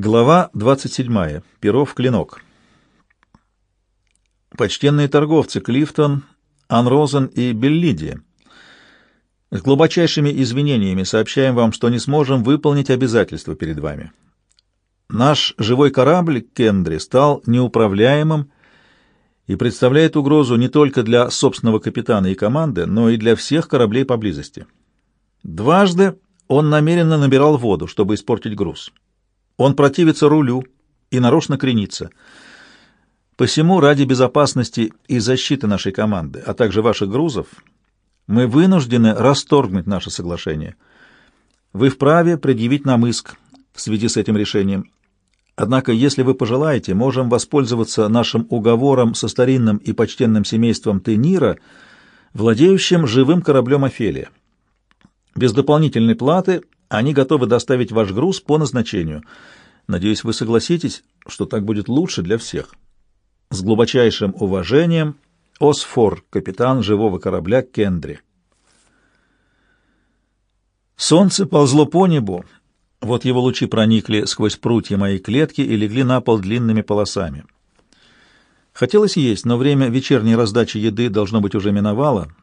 Глава 27. Перов клинок. Почтенные торговцы Клифтон, Анрозен и Беллидия. С глубочайшими извинениями сообщаем вам, что не сможем выполнить обязательства перед вами. Наш живой корабль Кендри стал неуправляемым и представляет угрозу не только для собственного капитана и команды, но и для всех кораблей поблизости. Дважды он намеренно набирал воду, чтобы испортить груз. Он противится рулю и нарочно кренится. Посему, ради безопасности и защиты нашей команды, а также ваших грузов, мы вынуждены расторгнуть наше соглашение. Вы вправе предъявить нам иск в связи с этим решением. Однако, если вы пожелаете, можем воспользоваться нашим уговором со старинным и почтенным семейством Тенира, владеющим живым кораблем «Офелия». Без дополнительной платы они готовы доставить ваш груз по назначению. Надеюсь, вы согласитесь, что так будет лучше для всех. С глубочайшим уважением, Осфор, капитан живого корабля Кендри. Солнце ползло по небу, вот его лучи проникли сквозь прутья моей клетки и легли на пол длинными полосами. Хотелось есть, но время вечерней раздачи еды должно быть уже миновало —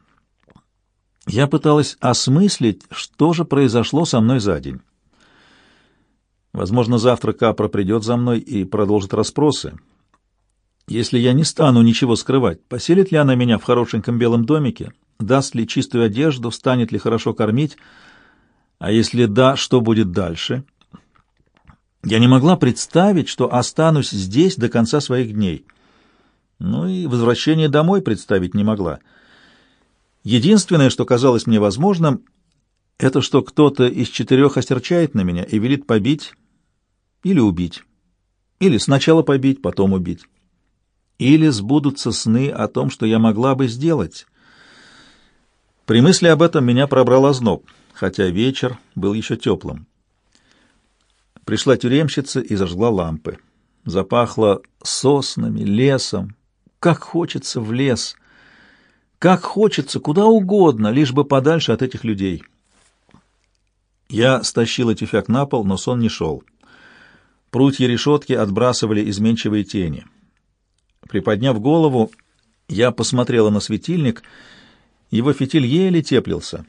я пыталась осмыслить, что же произошло со мной за день. Возможно, завтра Капра придет за мной и продолжит расспросы. Если я не стану ничего скрывать, поселит ли она меня в хорошеньком белом домике, даст ли чистую одежду, станет ли хорошо кормить, а если да, что будет дальше? Я не могла представить, что останусь здесь до конца своих дней. Ну и возвращение домой представить не могла — Единственное, что казалось мне возможным, это что кто-то из четырех осерчает на меня и велит побить или убить. Или сначала побить, потом убить. Или сбудутся сны о том, что я могла бы сделать. При мысли об этом меня пробрал озноб, хотя вечер был еще теплым. Пришла тюремщица и зажгла лампы. Запахло соснами, лесом. Как хочется в лес! Как хочется, куда угодно, лишь бы подальше от этих людей. Я стащила тюфяк на пол, но сон не шел. Прутья решетки отбрасывали изменчивые тени. Приподняв голову, я посмотрела на светильник. Его фитиль еле теплился.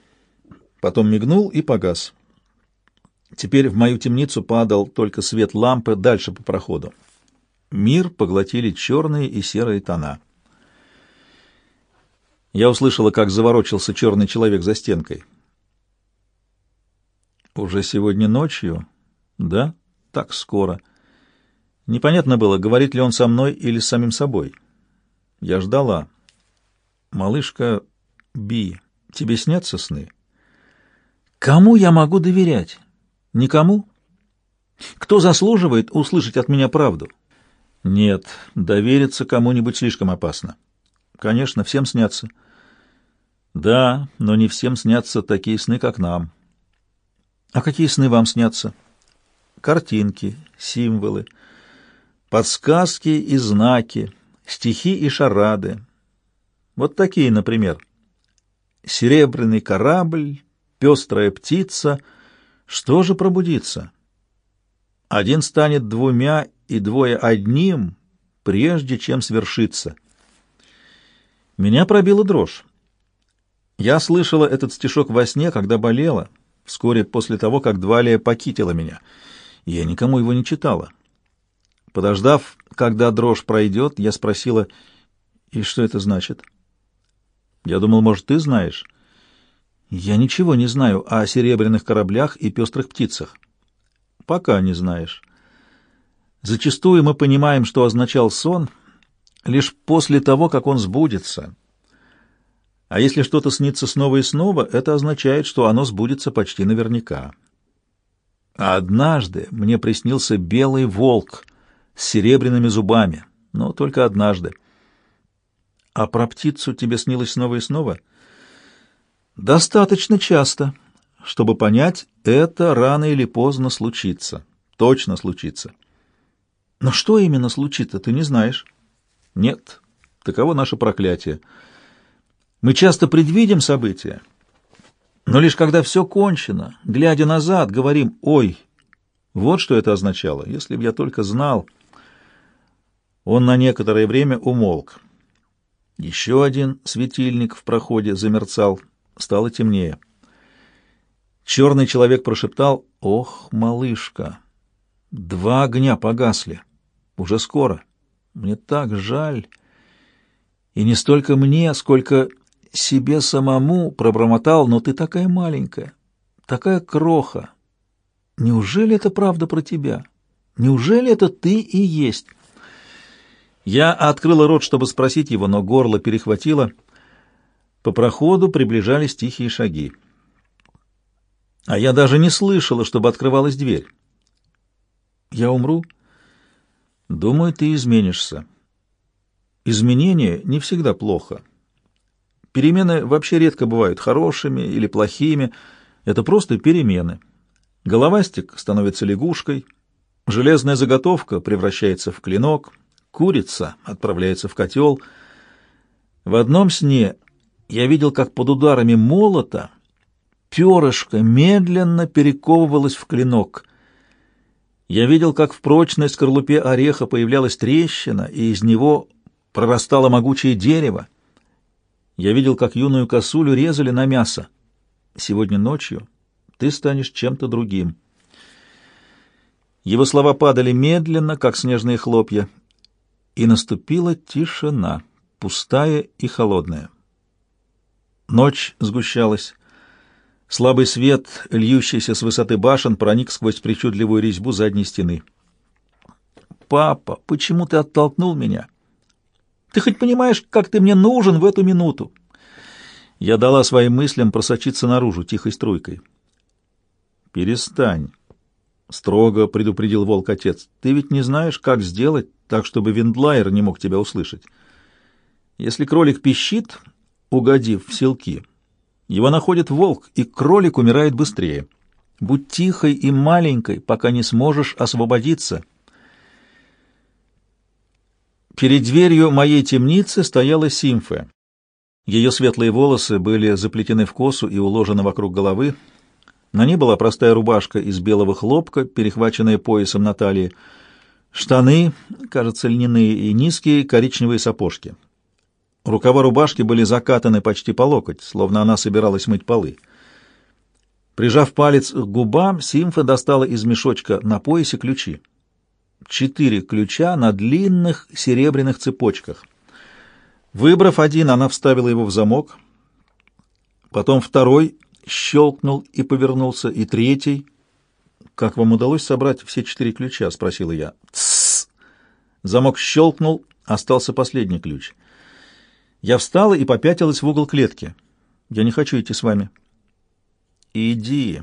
Потом мигнул и погас. Теперь в мою темницу падал только свет лампы дальше по проходу. Мир поглотили черные и серые тона. Я услышала, как заворочился черный человек за стенкой. Уже сегодня ночью? Да, так скоро. Непонятно было, говорит ли он со мной или с самим собой. Я ждала. Малышка Би, тебе снятся сны? Кому я могу доверять? Никому? Кто заслуживает услышать от меня правду? Нет, довериться кому-нибудь слишком опасно. Конечно, всем снятся. Да, но не всем снятся такие сны, как нам. А какие сны вам снятся? Картинки, символы, подсказки и знаки, стихи и шарады. Вот такие, например. Серебряный корабль, пестрая птица. Что же пробудится? Один станет двумя и двое одним, прежде чем свершится. Меня пробила дрожь. Я слышала этот стишок во сне, когда болела, вскоре после того, как Двалия покитила меня. Я никому его не читала. Подождав, когда дрожь пройдет, я спросила, «И что это значит?» «Я думал, может, ты знаешь?» «Я ничего не знаю о серебряных кораблях и пестрых птицах». «Пока не знаешь. Зачастую мы понимаем, что означал сон, лишь после того, как он сбудется». А если что-то снится снова и снова, это означает, что оно сбудется почти наверняка. А однажды мне приснился белый волк с серебряными зубами, но только однажды. А про птицу тебе снилось снова и снова? Достаточно часто, чтобы понять, это рано или поздно случится. Точно случится. Но что именно случится, ты не знаешь? Нет, таково наше проклятие — мы часто предвидим события, но лишь когда все кончено, глядя назад, говорим «Ой, Вот что это означало. Если б я только знал... Он на некоторое время умолк. Еще один светильник в проходе замерцал. Стало темнее. Черный человек прошептал «Ох, малышка! Два огня погасли. Уже скоро. Мне так жаль. И не столько мне, сколько себе самому пробормотал, но ты такая маленькая, такая кроха. Неужели это правда про тебя? Неужели это ты и есть?» Я открыла рот, чтобы спросить его, но горло перехватило. По проходу приближались тихие шаги. А я даже не слышала, чтобы открывалась дверь. Я умру? Думаю, ты изменишься. Изменение не всегда плохо. Перемены вообще редко бывают хорошими или плохими. Это просто перемены. Головастик становится лягушкой, железная заготовка превращается в клинок — Курица отправляется в котел. В одном сне я видел, как под ударами молота перышко медленно перековывалось в клинок. Я видел, как в прочной скорлупе ореха появлялась трещина, и из него прорастало могучее дерево. Я видел, как юную косулю резали на мясо. Сегодня ночью ты станешь чем-то другим. Его слова падали медленно, как снежные хлопья, и наступила тишина, пустая и холодная. Ночь сгущалась. Слабый свет, льющийся с высоты башен, проник сквозь причудливую резьбу задней стены. «Папа, почему ты оттолкнул меня? Ты хоть понимаешь, как ты мне нужен в эту минуту?» Я дала своим мыслям просочиться наружу тихой струйкой. «Перестань», — строго предупредил волк-отец. «Ты ведь не знаешь, как сделать так, чтобы Виндлайер не мог тебя услышать. Если кролик пищит, угодив в селки, его находит волк, и кролик умирает быстрее. Будь тихой и маленькой, пока не сможешь освободиться. Перед дверью моей темницы стояла Симфа. Ее светлые волосы были заплетены в косу и уложены вокруг головы. На ней была простая рубашка из белого хлопка, перехваченная поясом на талии, Штаны, кажется, льняные и низкие коричневые сапожки. Рукава рубашки были закатаны почти по локоть, словно она собиралась мыть полы. Прижав палец к губам, Симфа достала из мешочка на поясе ключи. Четыре ключа на длинных серебряных цепочках. Выбрав один, она вставила его в замок. Потом второй щелкнул и повернулся, и третий — «Как вам удалось собрать все четыре ключа?» — спросила я. «Тссс!» Замок щелкнул, остался последний ключ. Я встала и попятилась в угол клетки. «Я не хочу идти с вами». «Иди.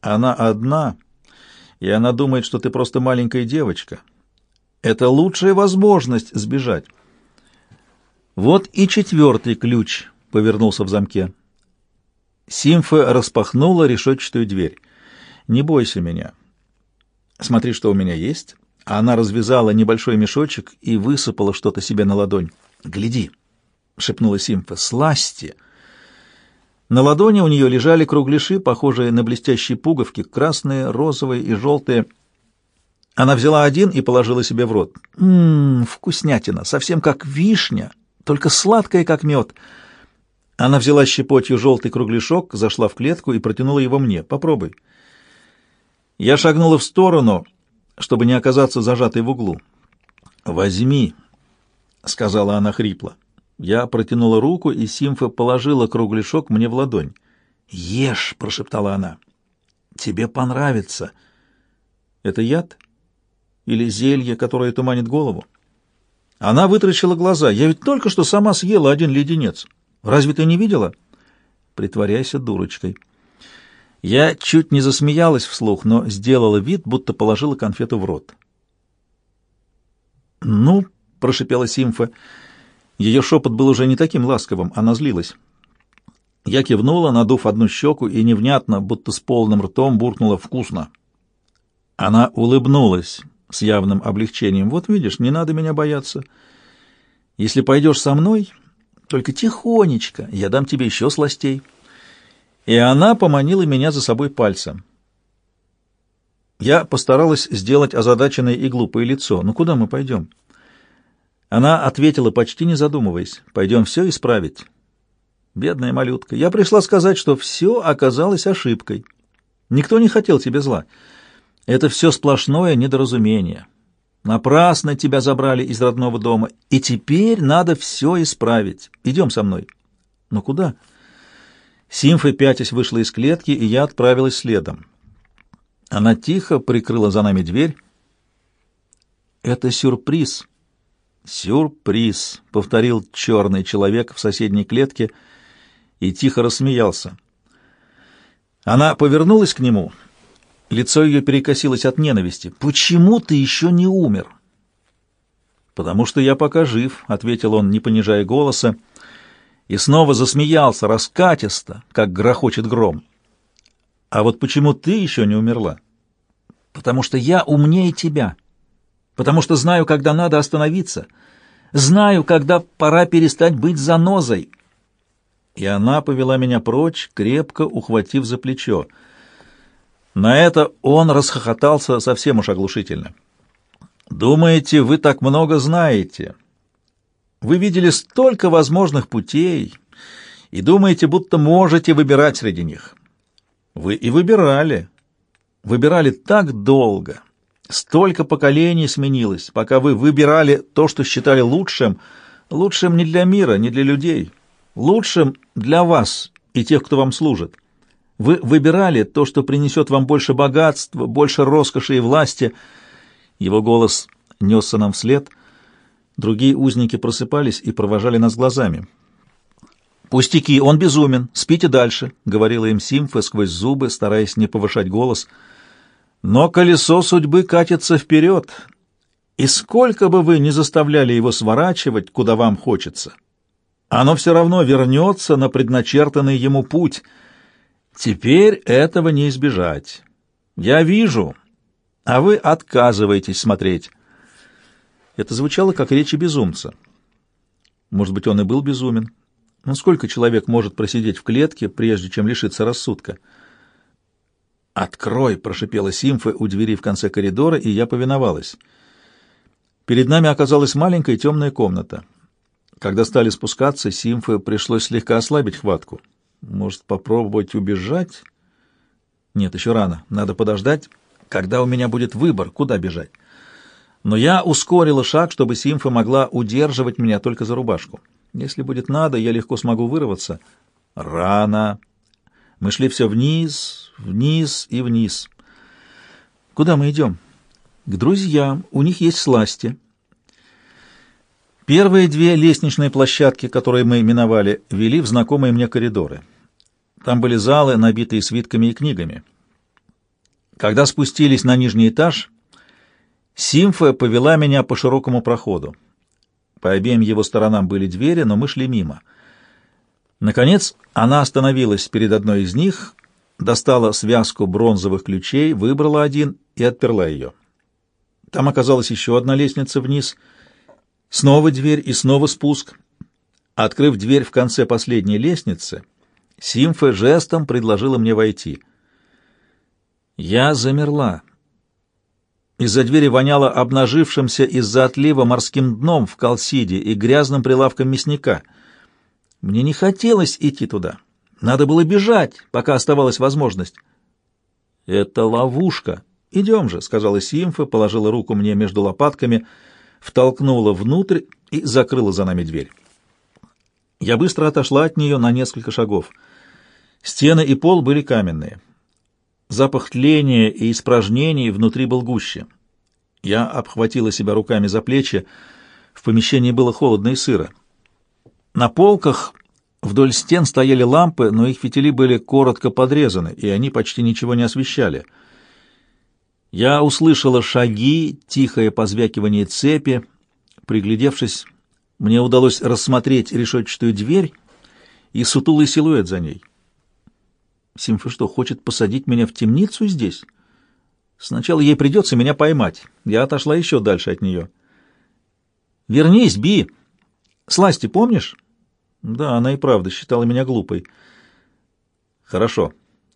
Она одна, и она думает, что ты просто маленькая девочка. Это лучшая возможность сбежать». Вот и четвертый ключ повернулся в замке. Симфа распахнула решетчатую дверь. Не бойся меня. Смотри, что у меня есть. Она развязала небольшой мешочек и высыпала что-то себе на ладонь. Гляди, шепнула Симфа. Сласти. На ладони у нее лежали кругляши, похожие на блестящие пуговки, красные, розовые и желтые. Она взяла один и положила себе в рот. Ммм, вкуснятина, совсем как вишня, только сладкая, как мед. Она взяла щепотью желтый кругляшок, зашла в клетку и протянула его мне. Попробуй. Я шагнула в сторону, чтобы не оказаться зажатой в углу. «Возьми», — сказала она хрипло. Я протянула руку, и Симфа положила кругляшок мне в ладонь. «Ешь», — прошептала она. «Тебе понравится». «Это яд? Или зелье, которое туманит голову?» Она вытрачила глаза. «Я ведь только что сама съела один леденец. Разве ты не видела?» «Притворяйся дурочкой». Я чуть не засмеялась вслух, но сделала вид, будто положила конфету в рот. «Ну», — прошипела Симфа, ее шепот был уже не таким ласковым, она злилась. Я кивнула, надув одну щеку, и невнятно, будто с полным ртом, буркнула «вкусно». Она улыбнулась с явным облегчением. «Вот видишь, не надо меня бояться. Если пойдешь со мной, только тихонечко, я дам тебе еще сластей» и она поманила меня за собой пальцем. Я постаралась сделать озадаченное и глупое лицо. «Ну куда мы пойдем?» Она ответила, почти не задумываясь. «Пойдем все исправить». Бедная малютка, я пришла сказать, что все оказалось ошибкой. Никто не хотел тебе зла. Это все сплошное недоразумение. Напрасно тебя забрали из родного дома, и теперь надо все исправить. Идем со мной. Но куда? Симфа пятясь вышла из клетки, и я отправилась следом. Она тихо прикрыла за нами дверь. «Это сюрприз». «Сюрприз», — повторил черный человек в соседней клетке и тихо рассмеялся. Она повернулась к нему. Лицо ее перекосилось от ненависти. «Почему ты еще не умер?» «Потому что я пока жив», — ответил он, не понижая голоса, и снова засмеялся раскатисто, как грохочет гром. «А вот почему ты еще не умерла?» «Потому что я умнее тебя» потому что знаю, когда надо остановиться, знаю, когда пора перестать быть занозой. И она повела меня прочь, крепко ухватив за плечо. На это он расхохотался совсем уж оглушительно. «Думаете, вы так много знаете? Вы видели столько возможных путей и думаете, будто можете выбирать среди них. Вы и выбирали. Выбирали так долго, Столько поколений сменилось, пока вы выбирали то, что считали лучшим, лучшим не для мира, не для людей, лучшим для вас и тех, кто вам служит. Вы выбирали то, что принесет вам больше богатства, больше роскоши и власти. Его голос несся нам вслед. Другие узники просыпались и провожали нас глазами. «Пустяки, он безумен, спите дальше», — говорила им Симфа сквозь зубы, стараясь не повышать голос — но колесо судьбы катится вперед, и сколько бы вы ни заставляли его сворачивать, куда вам хочется, оно все равно вернется на предначертанный ему путь. Теперь этого не избежать. Я вижу, а вы отказываетесь смотреть. Это звучало как речи безумца. Может быть, он и был безумен. Но сколько человек может просидеть в клетке, прежде чем лишиться рассудка? «Открой!» — прошипела Симфа у двери в конце коридора, и я повиновалась. Перед нами оказалась маленькая темная комната. Когда стали спускаться, Симфе пришлось слегка ослабить хватку. Может, попробовать убежать? Нет, еще рано. Надо подождать, когда у меня будет выбор, куда бежать. Но я ускорила шаг, чтобы Симфа могла удерживать меня только за рубашку. Если будет надо, я легко смогу вырваться. Рано. Мы шли все вниз, вниз и вниз. Куда мы идем? К друзьям. У них есть сласти. Первые две лестничные площадки, которые мы миновали, вели в знакомые мне коридоры. Там были залы, набитые свитками и книгами. Когда спустились на нижний этаж, Симфа повела меня по широкому проходу. По обеим его сторонам были двери, но мы шли мимо — Наконец она остановилась перед одной из них, достала связку бронзовых ключей, выбрала один и отперла ее. Там оказалась еще одна лестница вниз, снова дверь и снова спуск. Открыв дверь в конце последней лестницы, Симфа жестом предложила мне войти. Я замерла. Из-за двери воняло обнажившимся из-за отлива морским дном в Калсиде и грязным прилавком мясника — мне не хотелось идти туда. Надо было бежать, пока оставалась возможность. «Это ловушка. Идем же», — сказала Симфа, положила руку мне между лопатками, втолкнула внутрь и закрыла за нами дверь. Я быстро отошла от нее на несколько шагов. Стены и пол были каменные. Запах тления и испражнений внутри был гуще. Я обхватила себя руками за плечи. В помещении было холодно и сыро. На полках вдоль стен стояли лампы, но их фитили были коротко подрезаны, и они почти ничего не освещали. Я услышала шаги, тихое позвякивание цепи. Приглядевшись, мне удалось рассмотреть решетчатую дверь и сутулый силуэт за ней. Симфа что, хочет посадить меня в темницу здесь? Сначала ей придется меня поймать. Я отошла еще дальше от нее. «Вернись, Би! Сласти помнишь?» Да, она и правда считала меня глупой. Хорошо.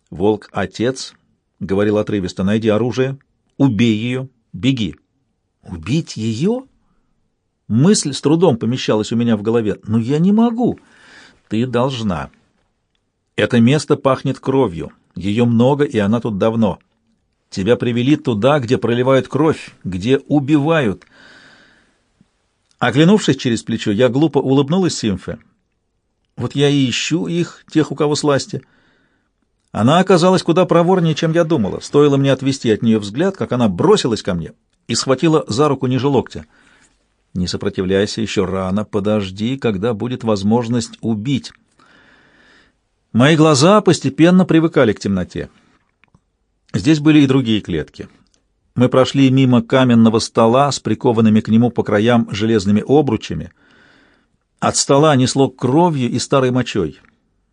Волк — отец, — говорил отрывисто, — найди оружие Убей ее, беги. Убить ее? Мысль с трудом помещалась у меня в голове. Но я не могу. Ты должна. Это место пахнет кровью. Ее много, и она тут давно. Тебя привели туда, где проливают кровь, где убивают. Оглянувшись через плечо, я глупо улыбнулась Симфе. Вот я и ищу их, тех, у кого сласти. Она оказалась куда проворнее, чем я думала. Стоило мне отвести от нее взгляд, как она бросилась ко мне и схватила за руку ниже локтя. «Не сопротивляйся, еще рано, подожди, когда будет возможность убить». Мои глаза постепенно привыкали к темноте. Здесь были и другие клетки. Мы прошли мимо каменного стола с прикованными к нему по краям железными обручами. От стола несло кровью и старой мочой.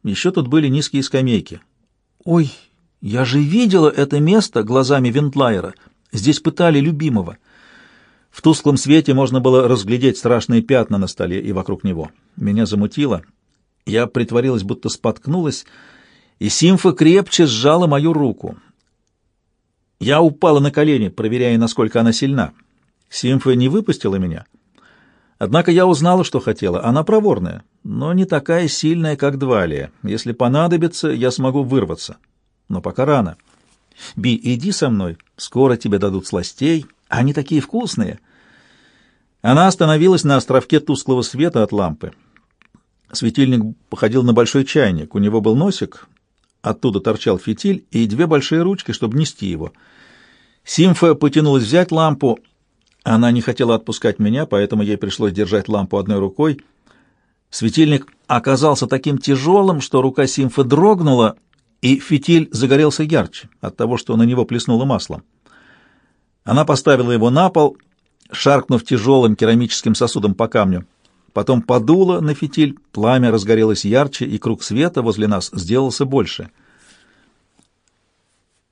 Еще тут были низкие скамейки. «Ой, я же видела это место глазами Вентлайера. Здесь пытали любимого». В тусклом свете можно было разглядеть страшные пятна на столе и вокруг него. Меня замутило. Я притворилась, будто споткнулась, и Симфа крепче сжала мою руку. Я упала на колени, проверяя, насколько она сильна. Симфа не выпустила меня. Однако я узнала, что хотела. Она проворная, но не такая сильная, как Двалия. Если понадобится, я смогу вырваться. Но пока рано. Би, иди со мной. Скоро тебе дадут сластей. Они такие вкусные. Она остановилась на островке тусклого света от лампы. Светильник походил на большой чайник. У него был носик, оттуда торчал фитиль и две большие ручки, чтобы нести его. Симфа потянулась взять лампу. Она не хотела отпускать меня, поэтому ей пришлось держать лампу одной рукой. Светильник оказался таким тяжелым, что рука Симфы дрогнула, и фитиль загорелся ярче от того, что на него плеснуло маслом. Она поставила его на пол, шаркнув тяжелым керамическим сосудом по камню. Потом подула на фитиль, пламя разгорелось ярче, и круг света возле нас сделался больше.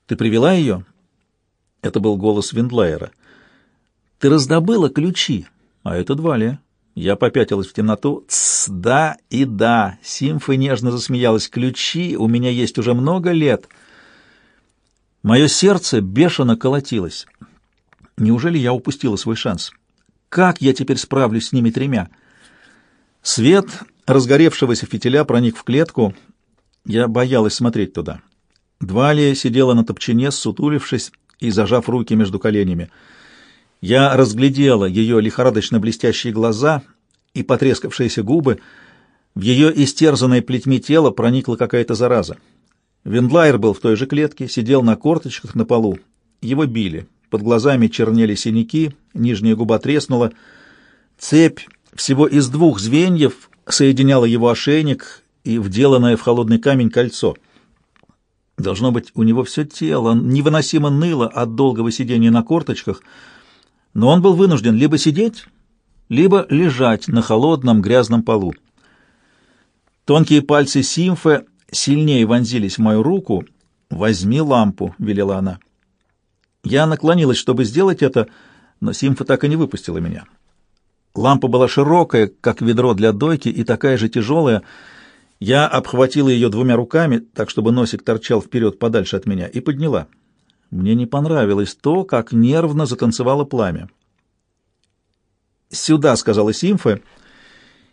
«Ты привела ее?» Это был голос Виндлайера. «Ты раздобыла ключи, а это Двалия». Я попятилась в темноту. «Тсс, да и да!» Симфа нежно засмеялась. «Ключи у меня есть уже много лет». Мое сердце бешено колотилось. Неужели я упустила свой шанс? Как я теперь справлюсь с ними тремя?» Свет разгоревшегося фитиля проник в клетку. Я боялась смотреть туда. Двалия сидела на топчине, сутулившись и зажав руки между коленями. Я разглядела ее лихорадочно блестящие глаза и потрескавшиеся губы. В ее истерзанное плетьми тело проникла какая-то зараза. Вендлайер был в той же клетке, сидел на корточках на полу. Его били. Под глазами чернели синяки, нижняя губа треснула. Цепь всего из двух звеньев соединяла его ошейник и вделанное в холодный камень кольцо. Должно быть, у него все тело невыносимо ныло от долгого сидения на корточках, но он был вынужден либо сидеть, либо лежать на холодном грязном полу. Тонкие пальцы Симфы сильнее вонзились в мою руку. «Возьми лампу», — велела она. Я наклонилась, чтобы сделать это, но Симфа так и не выпустила меня. Лампа была широкая, как ведро для дойки, и такая же тяжелая. Я обхватила ее двумя руками, так чтобы носик торчал вперед подальше от меня, и подняла. Мне не понравилось то, как нервно затанцевало пламя. «Сюда», — сказала Симфа,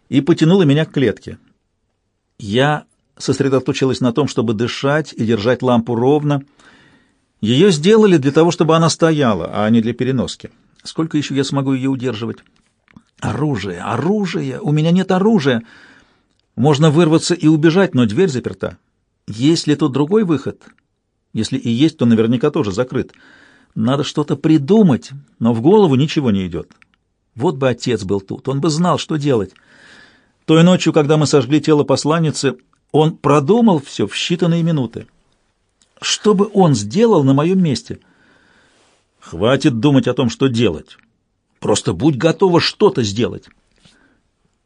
и потянула меня к клетке. Я сосредоточилась на том, чтобы дышать и держать лампу ровно. Ее сделали для того, чтобы она стояла, а не для переноски. Сколько еще я смогу ее удерживать? Оружие, оружие! У меня нет оружия! Можно вырваться и убежать, но дверь заперта. Есть ли тут другой выход? Если и есть, то наверняка тоже закрыт. Надо что-то придумать, но в голову ничего не идет. Вот бы отец был тут, он бы знал, что делать. Той ночью, когда мы сожгли тело посланницы, он продумал все в считанные минуты. Что бы он сделал на моем месте? Хватит думать о том, что делать. Просто будь готова что-то сделать.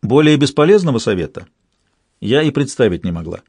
Более бесполезного совета я и представить не могла.